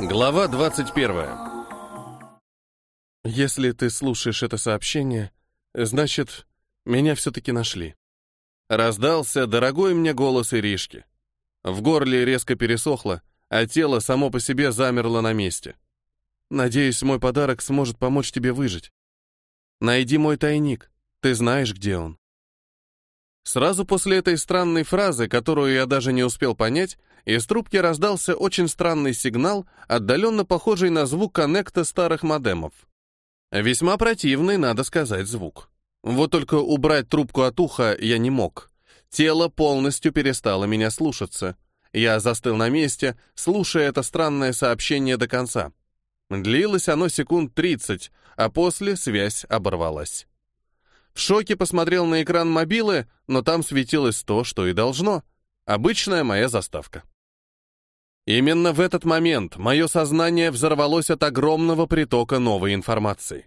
Глава 21. Если ты слушаешь это сообщение, значит, меня все-таки нашли. Раздался дорогой мне голос Иришки. В горле резко пересохло, а тело само по себе замерло на месте. Надеюсь, мой подарок сможет помочь тебе выжить. Найди мой тайник. Ты знаешь, где он. Сразу после этой странной фразы, которую я даже не успел понять, из трубки раздался очень странный сигнал, отдаленно похожий на звук коннекта старых модемов. Весьма противный, надо сказать, звук. Вот только убрать трубку от уха я не мог. Тело полностью перестало меня слушаться. Я застыл на месте, слушая это странное сообщение до конца. Длилось оно секунд 30, а после связь оборвалась. В шоке посмотрел на экран мобилы, но там светилось то, что и должно. Обычная моя заставка. Именно в этот момент мое сознание взорвалось от огромного притока новой информации.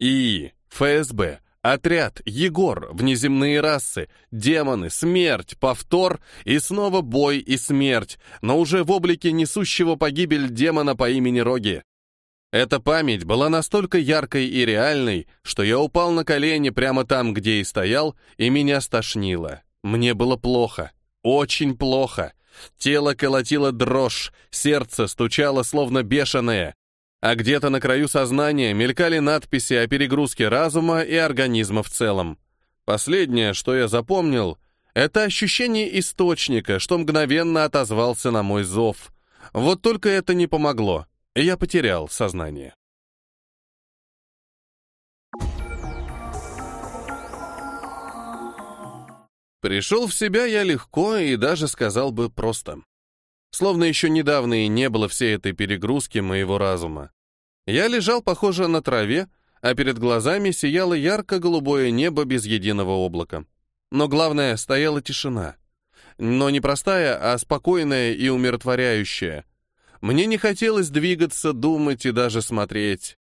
И ФСБ, отряд, Егор, внеземные расы, демоны, смерть, повтор и снова бой и смерть, но уже в облике несущего погибель демона по имени Роги. Эта память была настолько яркой и реальной, что я упал на колени прямо там, где и стоял, и меня стошнило. Мне было плохо, очень плохо. Тело колотило дрожь, сердце стучало словно бешеное, а где-то на краю сознания мелькали надписи о перегрузке разума и организма в целом. Последнее, что я запомнил, это ощущение источника, что мгновенно отозвался на мой зов. Вот только это не помогло, и я потерял сознание. Пришел в себя я легко и даже сказал бы просто. Словно еще недавно и не было всей этой перегрузки моего разума. Я лежал, похоже, на траве, а перед глазами сияло ярко-голубое небо без единого облака. Но главное, стояла тишина. Но не простая, а спокойная и умиротворяющая. Мне не хотелось двигаться, думать и даже смотреть.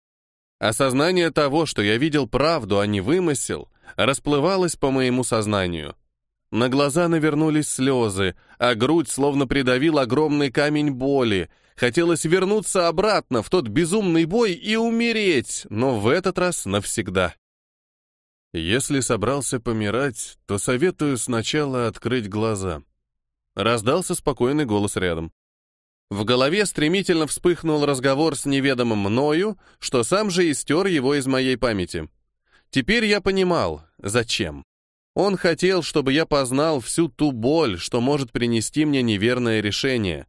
Осознание того, что я видел правду, а не вымысел, расплывалось по моему сознанию — на глаза навернулись слезы, а грудь словно придавил огромный камень боли. Хотелось вернуться обратно в тот безумный бой и умереть, но в этот раз навсегда. Если собрался помирать, то советую сначала открыть глаза. Раздался спокойный голос рядом. В голове стремительно вспыхнул разговор с неведомым мною, что сам же и стер его из моей памяти. Теперь я понимал, зачем. Он хотел, чтобы я познал всю ту боль, что может принести мне неверное решение.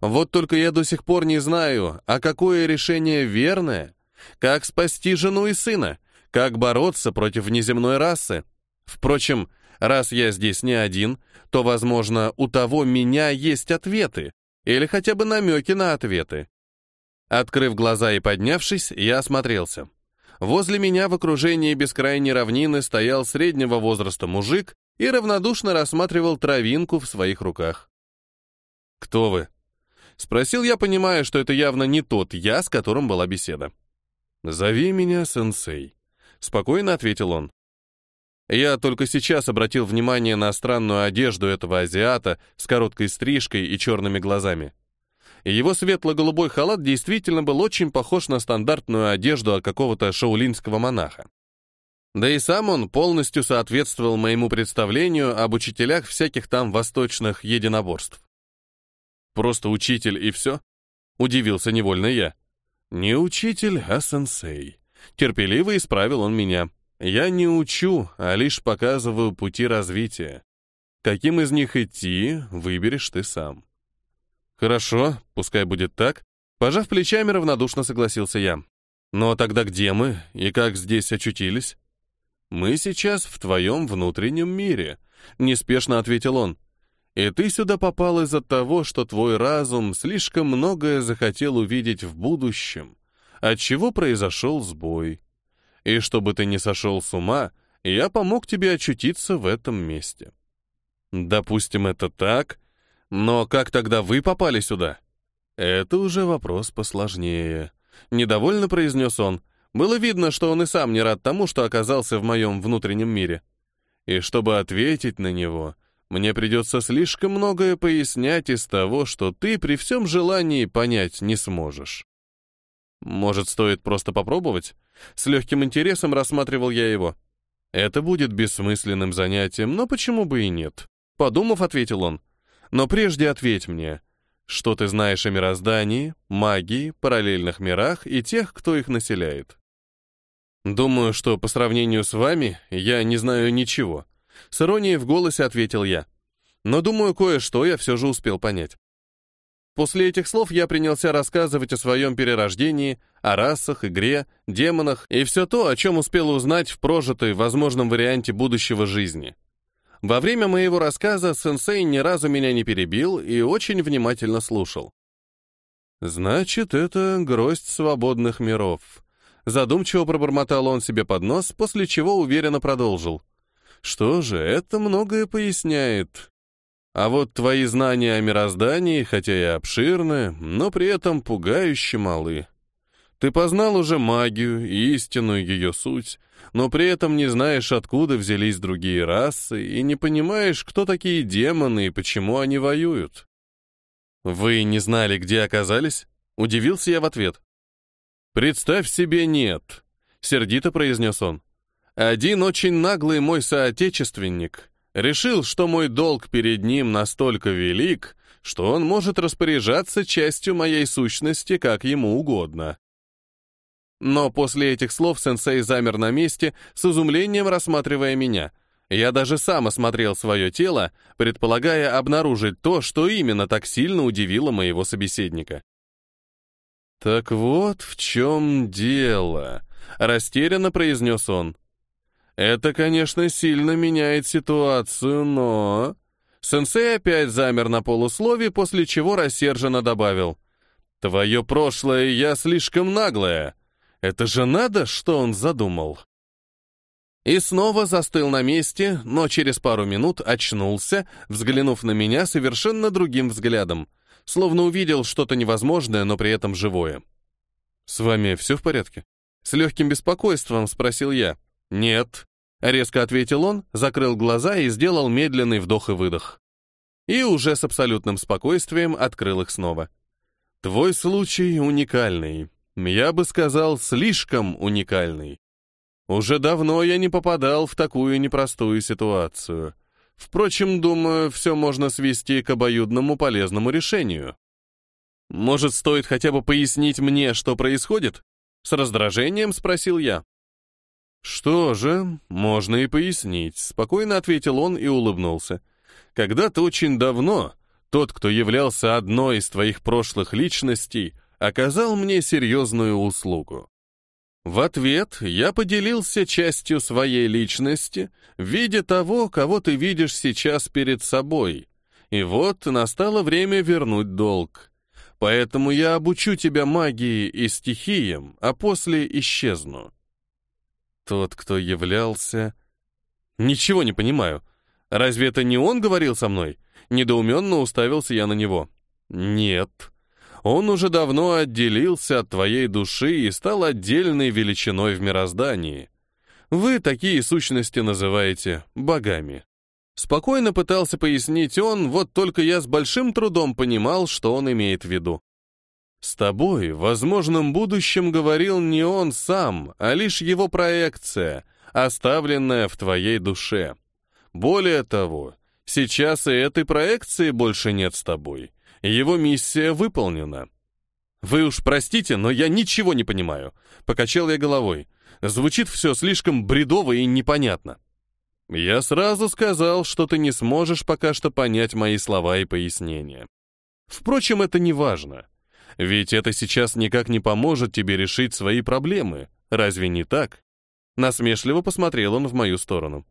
Вот только я до сих пор не знаю, а какое решение верное? Как спасти жену и сына? Как бороться против внеземной расы? Впрочем, раз я здесь не один, то, возможно, у того меня есть ответы, или хотя бы намеки на ответы. Открыв глаза и поднявшись, я осмотрелся. Возле меня в окружении бескрайней равнины стоял среднего возраста мужик и равнодушно рассматривал травинку в своих руках. «Кто вы?» — спросил я, понимая, что это явно не тот я, с которым была беседа. «Зови меня сенсей», — спокойно ответил он. Я только сейчас обратил внимание на странную одежду этого азиата с короткой стрижкой и черными глазами и его светло-голубой халат действительно был очень похож на стандартную одежду какого-то шаулинского монаха. Да и сам он полностью соответствовал моему представлению об учителях всяких там восточных единоборств. «Просто учитель и все?» — удивился невольно я. «Не учитель, а сенсей». Терпеливо исправил он меня. «Я не учу, а лишь показываю пути развития. Каким из них идти, выберешь ты сам». «Хорошо, пускай будет так». Пожав плечами, равнодушно согласился я. «Но тогда где мы и как здесь очутились?» «Мы сейчас в твоем внутреннем мире», — неспешно ответил он. «И ты сюда попал из-за того, что твой разум слишком многое захотел увидеть в будущем, отчего произошел сбой. И чтобы ты не сошел с ума, я помог тебе очутиться в этом месте». «Допустим, это так», но как тогда вы попали сюда? Это уже вопрос посложнее. Недовольно произнес он. Было видно, что он и сам не рад тому, что оказался в моем внутреннем мире. И чтобы ответить на него, мне придется слишком многое пояснять из того, что ты при всем желании понять не сможешь. Может, стоит просто попробовать? С легким интересом рассматривал я его. Это будет бессмысленным занятием, но почему бы и нет? Подумав, ответил он. Но прежде ответь мне, что ты знаешь о мироздании, магии, параллельных мирах и тех, кто их населяет? Думаю, что по сравнению с вами я не знаю ничего. С иронией в голосе ответил я. Но думаю, кое-что я все же успел понять. После этих слов я принялся рассказывать о своем перерождении, о расах, игре, демонах и все то, о чем успел узнать в прожитой, возможном варианте будущего жизни. Во время моего рассказа сенсей ни разу меня не перебил и очень внимательно слушал. «Значит, это гроздь свободных миров», — задумчиво пробормотал он себе под нос, после чего уверенно продолжил. «Что же, это многое поясняет. А вот твои знания о мироздании, хотя и обширны, но при этом пугающе малы. Ты познал уже магию и истинную ее суть, но при этом не знаешь, откуда взялись другие расы, и не понимаешь, кто такие демоны и почему они воюют. Вы не знали, где оказались? Удивился я в ответ. Представь себе, нет, сердито произнес он. Один очень наглый мой соотечественник решил, что мой долг перед ним настолько велик, что он может распоряжаться частью моей сущности как ему угодно. Но после этих слов сенсей замер на месте, с изумлением рассматривая меня. Я даже сам осмотрел свое тело, предполагая обнаружить то, что именно так сильно удивило моего собеседника. «Так вот в чем дело», — растерянно произнес он. Это, конечно, сильно меняет ситуацию, но... Сенсей опять замер на полуслове, после чего рассерженно добавил. «Твое прошлое я слишком наглая. Это же надо, что он задумал?» И снова застыл на месте, но через пару минут очнулся, взглянув на меня совершенно другим взглядом, словно увидел что-то невозможное, но при этом живое. «С вами все в порядке?» С легким беспокойством спросил я. «Нет», — резко ответил он, закрыл глаза и сделал медленный вдох и выдох. И уже с абсолютным спокойствием открыл их снова. «Твой случай уникальный. Я бы сказал, слишком уникальный. Уже давно я не попадал в такую непростую ситуацию. Впрочем, думаю, все можно свести к обоюдному полезному решению. Может, стоит хотя бы пояснить мне, что происходит?» С раздражением спросил я. «Что же, можно и пояснить», — спокойно ответил он и улыбнулся. «Когда-то очень давно тот, кто являлся одной из твоих прошлых личностей, оказал мне серьезную услугу. В ответ я поделился частью своей личности в виде того, кого ты видишь сейчас перед собой. И вот настало время вернуть долг. Поэтому я обучу тебя магии и стихиям, а после исчезну. Тот, кто являлся... Ничего не понимаю. Разве это не он говорил со мной? Недоуменно уставился я на него. Нет. Он уже давно отделился от твоей души и стал отдельной величиной в мироздании. Вы такие сущности называете богами. Спокойно пытался пояснить он, вот только я с большим трудом понимал, что он имеет в виду. С тобой в возможном будущем говорил не он сам, а лишь его проекция, оставленная в твоей душе. Более того, сейчас и этой проекции больше нет с тобой. Его миссия выполнена. Вы уж простите, но я ничего не понимаю. Покачал я головой. Звучит все слишком бредово и непонятно. Я сразу сказал, что ты не сможешь пока что понять мои слова и пояснения. Впрочем, это не важно. Ведь это сейчас никак не поможет тебе решить свои проблемы. Разве не так? Насмешливо посмотрел он в мою сторону.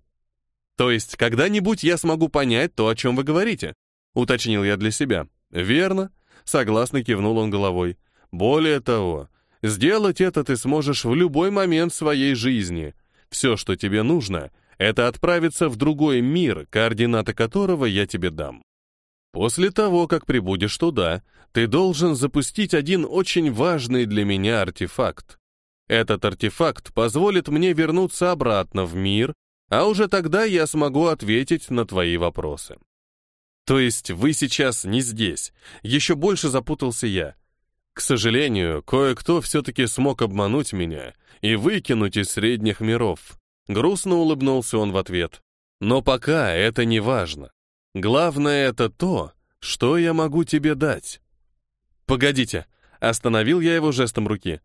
То есть, когда-нибудь я смогу понять то, о чем вы говорите? Уточнил я для себя. Верно. Согласно кивнул он головой. Более того, сделать это ты сможешь в любой момент своей жизни. Все, что тебе нужно, это отправиться в другой мир, координаты которого я тебе дам. После того, как прибудешь туда, ты должен запустить один очень важный для меня артефакт. Этот артефакт позволит мне вернуться обратно в мир, а уже тогда я смогу ответить на твои вопросы. То есть вы сейчас не здесь. Еще больше запутался я. К сожалению, кое-кто все-таки смог обмануть меня и выкинуть из средних миров. Грустно улыбнулся он в ответ. Но пока это не важно. Главное это то, что я могу тебе дать. Погодите, остановил я его жестом руки.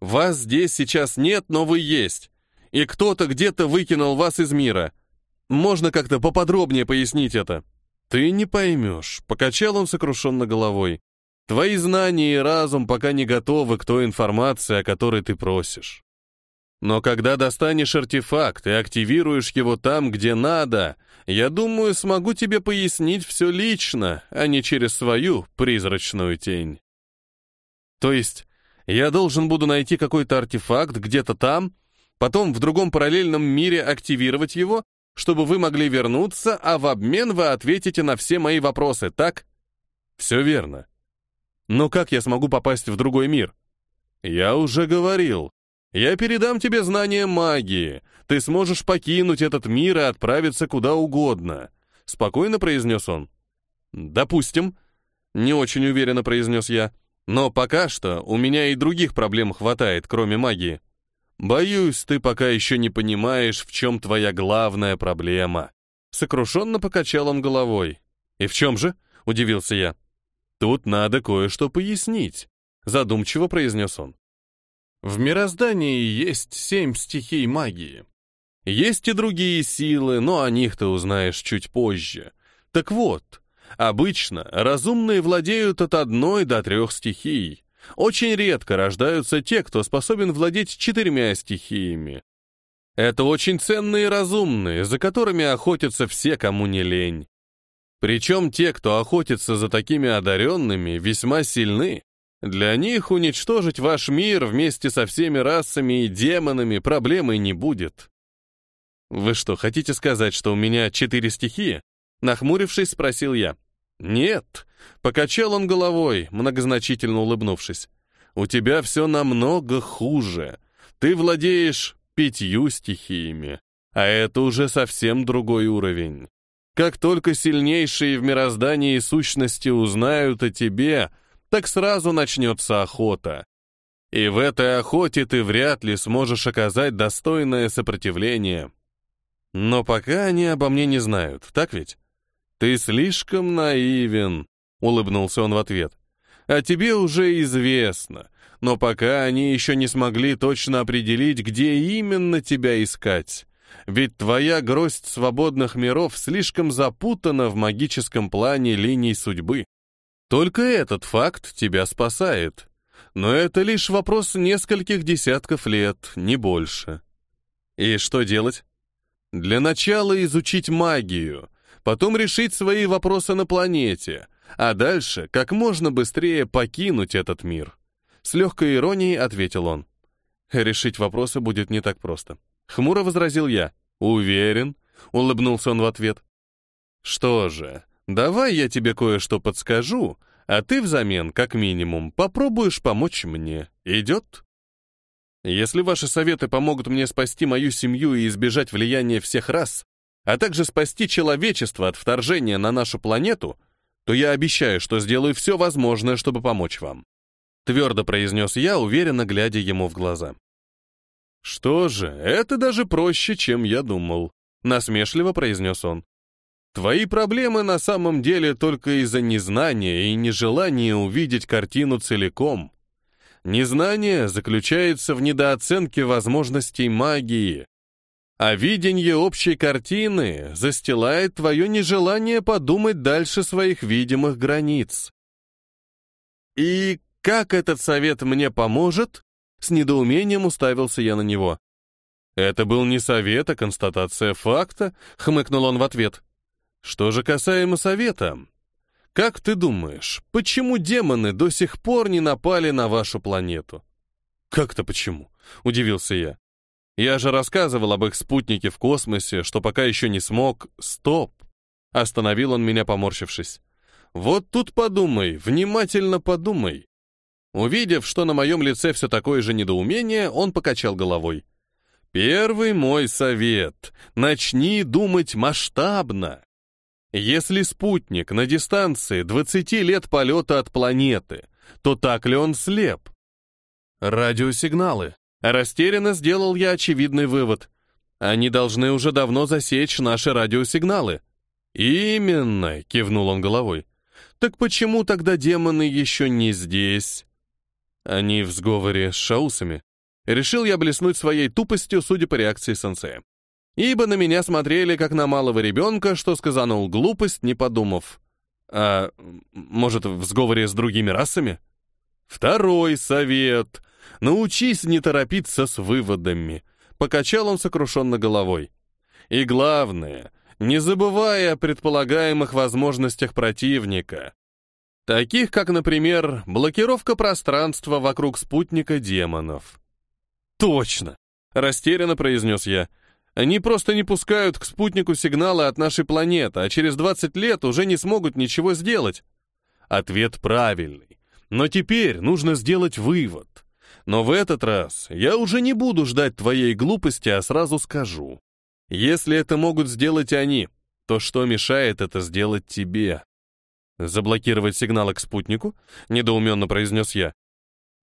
Вас здесь сейчас нет, но вы есть. И кто-то где-то выкинул вас из мира. Можно как-то поподробнее пояснить это? Ты не поймешь, покачал он сокрушенно головой. Твои знания и разум пока не готовы к той информации, о которой ты просишь. Но когда достанешь артефакт и активируешь его там, где надо, я думаю, смогу тебе пояснить все лично, а не через свою призрачную тень. То есть, я должен буду найти какой-то артефакт где-то там, потом в другом параллельном мире активировать его, чтобы вы могли вернуться, а в обмен вы ответите на все мои вопросы, так? Все верно. Но как я смогу попасть в другой мир? Я уже говорил, я передам тебе знания магии. Ты сможешь покинуть этот мир и отправиться куда угодно», — спокойно произнес он. «Допустим», — не очень уверенно произнес я, «но пока что у меня и других проблем хватает, кроме магии. Боюсь, ты пока еще не понимаешь, в чем твоя главная проблема». Сокрушенно покачал он головой. «И в чем же?» — удивился я. «Тут надо кое-что пояснить», — задумчиво произнес он. В мироздании есть семь стихий магии. Есть и другие силы, но о них ты узнаешь чуть позже. Так вот, обычно разумные владеют от одной до трех стихий. Очень редко рождаются те, кто способен владеть четырьмя стихиями. Это очень ценные разумные, за которыми охотятся все, кому не лень. Причем те, кто охотится за такими одаренными, весьма сильны. Для них уничтожить ваш мир вместе со всеми расами и демонами проблемой не будет. Вы что, хотите сказать, что у меня четыре стихии? Нахмурившись, спросил я. Нет, покачал он головой, многозначительно улыбнувшись. У тебя все намного хуже. Ты владеешь пятью стихиями, а это уже совсем другой уровень. Как только сильнейшие в мироздании сущности узнают о тебе, так сразу начнется охота. И в этой охоте ты вряд ли сможешь оказать достойное сопротивление. Но пока они обо мне не знают, так ведь? Ты слишком наивен, улыбнулся он в ответ. А тебе уже известно, но пока они еще не смогли точно определить, где именно тебя искать. Ведь твоя гроздь свободных миров слишком запутана в магическом плане линий судьбы. Только этот факт тебя спасает. Но это лишь вопрос нескольких десятков лет, не больше. И что делать? Для начала изучить магию, потом решить свои вопросы на планете, а дальше как можно быстрее покинуть этот мир. С легкой иронией ответил он. Решить вопросы будет не так просто. Хмуро возразил я. Уверен, улыбнулся он в ответ. Что же, Давай я тебе кое-что подскажу, а ты взамен, как минимум, попробуешь помочь мне. Идет? Если ваши советы помогут мне спасти мою семью и избежать влияния всех рас, а также спасти человечество от вторжения на нашу планету, то я обещаю, что сделаю все возможное, чтобы помочь вам. Твердо произнес я, уверенно глядя ему в глаза. Что же, это даже проще, чем я думал, насмешливо произнес он. Твои проблемы на самом деле только из-за незнания и нежелания увидеть картину целиком. Незнание заключается в недооценке возможностей магии, а видение общей картины застилает твое нежелание подумать дальше своих видимых границ. И как этот совет мне поможет? С недоумением уставился я на него. Это был не совет, а констатация факта, хмыкнул он в ответ. Что же касаемо совета, как ты думаешь, почему демоны до сих пор не напали на вашу планету? Как-то почему? Удивился я. Я же рассказывал об их спутнике в космосе, что пока еще не смог... Стоп! Остановил он меня, поморщившись. Вот тут подумай, внимательно подумай. Увидев, что на моем лице все такое же недоумение, он покачал головой. Первый мой совет — начни думать масштабно. Если спутник на дистанции 20 лет полета от планеты, то так ли он слеп? Радиосигналы. Растерянно сделал я очевидный вывод. Они должны уже давно засечь наши радиосигналы. Именно, кивнул он головой. Так почему тогда демоны еще не здесь? Они в сговоре с шаусами. Решил я блеснуть своей тупостью, судя по реакции сенсея. Ибо на меня смотрели, как на малого ребенка, что сказанул глупость, не подумав. А может, в сговоре с другими расами? Второй совет. Научись не торопиться с выводами. Покачал он сокрушенно головой. И главное, не забывая о предполагаемых возможностях противника. Таких, как, например, блокировка пространства вокруг спутника демонов. «Точно!» — растерянно произнес я. «Они просто не пускают к спутнику сигналы от нашей планеты, а через 20 лет уже не смогут ничего сделать». Ответ правильный. Но теперь нужно сделать вывод. Но в этот раз я уже не буду ждать твоей глупости, а сразу скажу. Если это могут сделать они, то что мешает это сделать тебе? Заблокировать сигналы к спутнику? Недоуменно произнес я.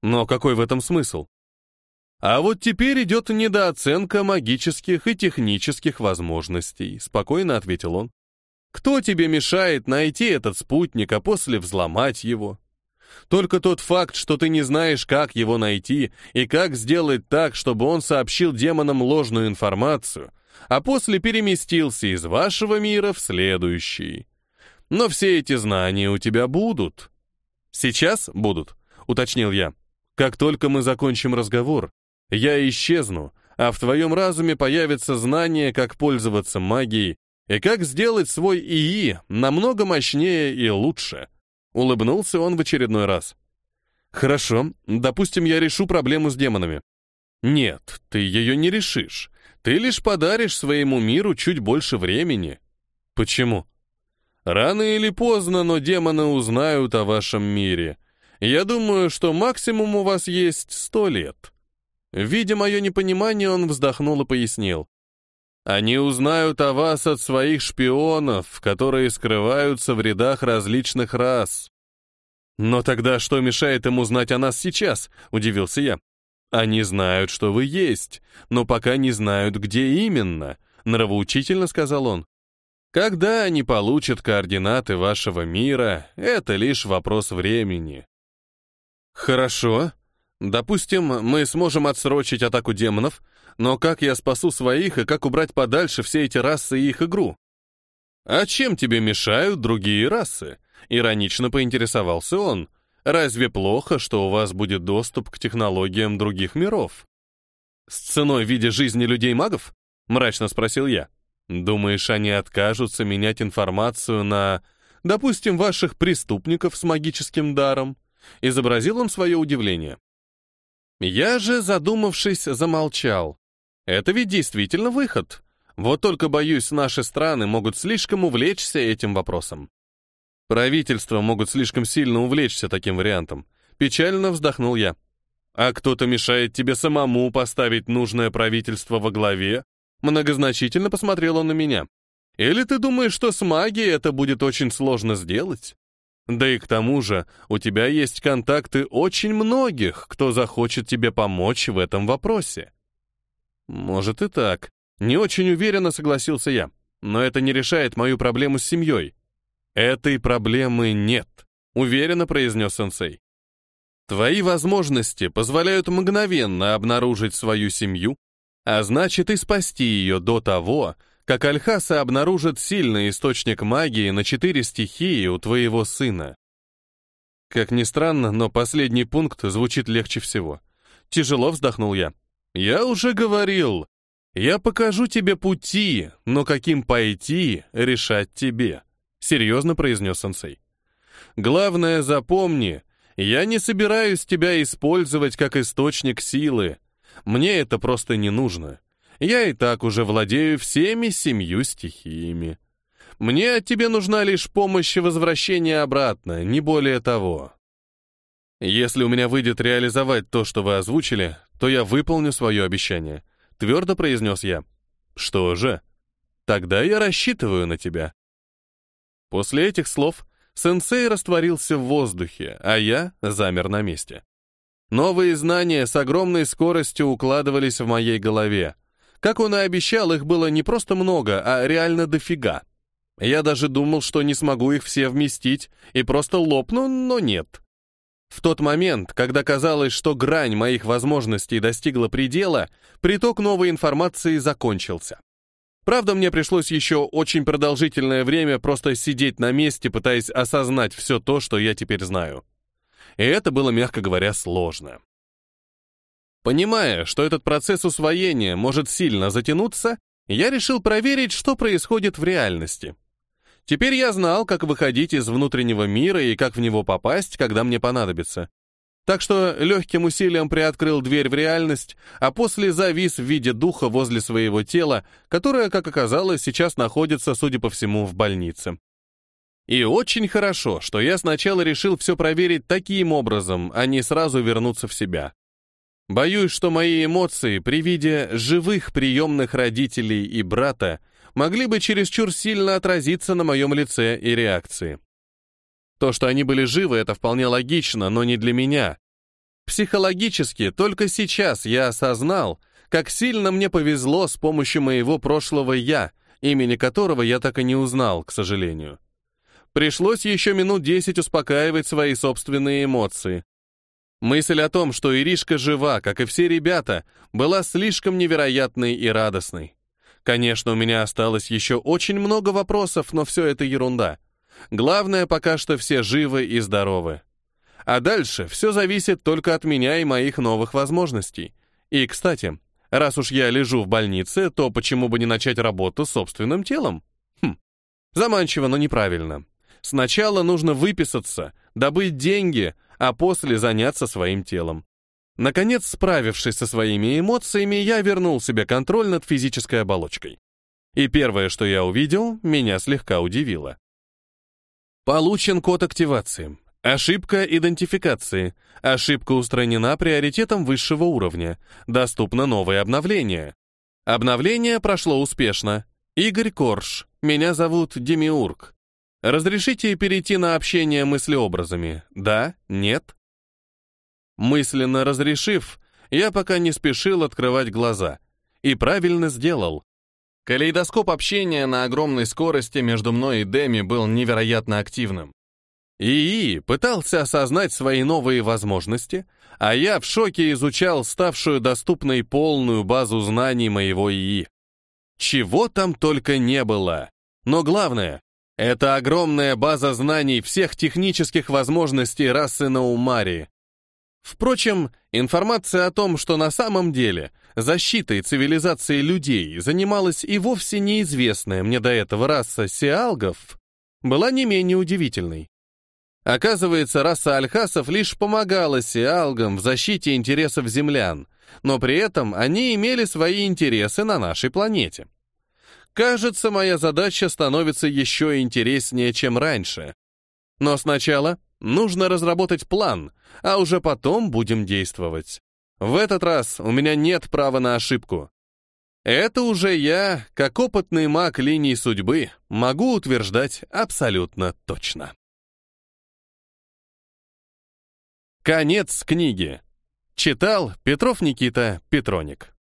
Но какой в этом смысл? А вот теперь идет недооценка магических и технических возможностей, спокойно ответил он. Кто тебе мешает найти этот спутник, а после взломать его? Только тот факт, что ты не знаешь, как его найти и как сделать так, чтобы он сообщил демонам ложную информацию, а после переместился из вашего мира в следующий. Но все эти знания у тебя будут. Сейчас будут, уточнил я. Как только мы закончим разговор, я исчезну, а в твоем разуме появится знание, как пользоваться магией и как сделать свой ИИ намного мощнее и лучше. Улыбнулся он в очередной раз. Хорошо, допустим, я решу проблему с демонами. Нет, ты ее не решишь. Ты лишь подаришь своему миру чуть больше времени. Почему? Рано или поздно, но демоны узнают о вашем мире. Я думаю, что максимум у вас есть сто лет. Видя мое непонимание, он вздохнул и пояснил. Они узнают о вас от своих шпионов, которые скрываются в рядах различных рас. Но тогда что мешает им узнать о нас сейчас? Удивился я. Они знают, что вы есть, но пока не знают, где именно, нравоучительно сказал он. Когда они получат координаты вашего мира, это лишь вопрос времени. Хорошо. Допустим, мы сможем отсрочить атаку демонов, но как я спасу своих и как убрать подальше все эти расы и их игру? А чем тебе мешают другие расы? Иронично поинтересовался он. Разве плохо, что у вас будет доступ к технологиям других миров? С ценой в виде жизни людей-магов? Мрачно спросил я. Думаешь, они откажутся менять информацию на, допустим, ваших преступников с магическим даром? Изобразил он свое удивление. Я же, задумавшись, замолчал. Это ведь действительно выход. Вот только, боюсь, наши страны могут слишком увлечься этим вопросом. Правительства могут слишком сильно увлечься таким вариантом. Печально вздохнул я. А кто-то мешает тебе самому поставить нужное правительство во главе? Многозначительно посмотрел он на меня. Или ты думаешь, что с магией это будет очень сложно сделать? Да и к тому же, у тебя есть контакты очень многих, кто захочет тебе помочь в этом вопросе. Может и так. Не очень уверенно согласился я. Но это не решает мою проблему с семьей. Этой проблемы нет, уверенно произнес сенсей. Твои возможности позволяют мгновенно обнаружить свою семью, а значит и спасти ее до того, как Альхаса обнаружит сильный источник магии на четыре стихии у твоего сына. Как ни странно, но последний пункт звучит легче всего. Тяжело вздохнул я. Я уже говорил, я покажу тебе пути, но каким пойти, решать тебе, серьезно произнес сенсей. Главное, запомни, я не собираюсь тебя использовать как источник силы. Мне это просто не нужно. Я и так уже владею всеми семью стихиями. Мне от тебя нужна лишь помощь и возвращение обратно, не более того. Если у меня выйдет реализовать то, что вы озвучили, то я выполню свое обещание», — твердо произнес я. «Что же? Тогда я рассчитываю на тебя». После этих слов сенсей растворился в воздухе, а я замер на месте. Новые знания с огромной скоростью укладывались в моей голове. Как он и обещал, их было не просто много, а реально дофига. Я даже думал, что не смогу их все вместить и просто лопну, но нет. В тот момент, когда казалось, что грань моих возможностей достигла предела, приток новой информации закончился. Правда, мне пришлось еще очень продолжительное время просто сидеть на месте, пытаясь осознать все то, что я теперь знаю. И это было, мягко говоря, сложно. Понимая, что этот процесс усвоения может сильно затянуться, я решил проверить, что происходит в реальности. Теперь я знал, как выходить из внутреннего мира и как в него попасть, когда мне понадобится. Так что легким усилием приоткрыл дверь в реальность, а после завис в виде духа возле своего тела, которое, как оказалось, сейчас находится, судя по всему, в больнице. И очень хорошо, что я сначала решил все проверить таким образом, а не сразу вернуться в себя. Боюсь, что мои эмоции при виде живых приемных родителей и брата могли бы чересчур сильно отразиться на моем лице и реакции. То, что они были живы, это вполне логично, но не для меня. Психологически только сейчас я осознал, как сильно мне повезло с помощью моего прошлого «я», имени которого я так и не узнал, к сожалению. Пришлось еще минут десять успокаивать свои собственные эмоции. Мысль о том, что Иришка жива, как и все ребята, была слишком невероятной и радостной. Конечно, у меня осталось еще очень много вопросов, но все это ерунда. Главное, пока что все живы и здоровы. А дальше все зависит только от меня и моих новых возможностей. И, кстати, раз уж я лежу в больнице, то почему бы не начать работу с собственным телом? Хм, заманчиво, но неправильно. Сначала нужно выписаться, добыть деньги, а после заняться своим телом. Наконец, справившись со своими эмоциями, я вернул себе контроль над физической оболочкой. И первое, что я увидел, меня слегка удивило. Получен код активации. Ошибка идентификации. Ошибка устранена приоритетом высшего уровня. Доступно новое обновление. Обновление прошло успешно. Игорь Корж. Меня зовут Демиург. Разрешите перейти на общение мыслеобразами? Да? Нет? Мысленно разрешив, я пока не спешил открывать глаза. И правильно сделал. Калейдоскоп общения на огромной скорости между мной и Деми был невероятно активным. ИИ пытался осознать свои новые возможности, а я в шоке изучал ставшую доступной полную базу знаний моего ИИ. Чего там только не было. Но главное, это огромная база знаний всех технических возможностей расы Наумари. Впрочем, информация о том, что на самом деле защитой цивилизации людей занималась и вовсе неизвестная мне до этого раса сиалгов, была не менее удивительной. Оказывается, раса альхасов лишь помогала сиалгам в защите интересов землян, но при этом они имели свои интересы на нашей планете. Кажется, моя задача становится еще интереснее, чем раньше. Но сначала Нужно разработать план, а уже потом будем действовать. В этот раз у меня нет права на ошибку. Это уже я, как опытный маг линий судьбы, могу утверждать абсолютно точно. Конец книги. Читал Петров Никита Петроник.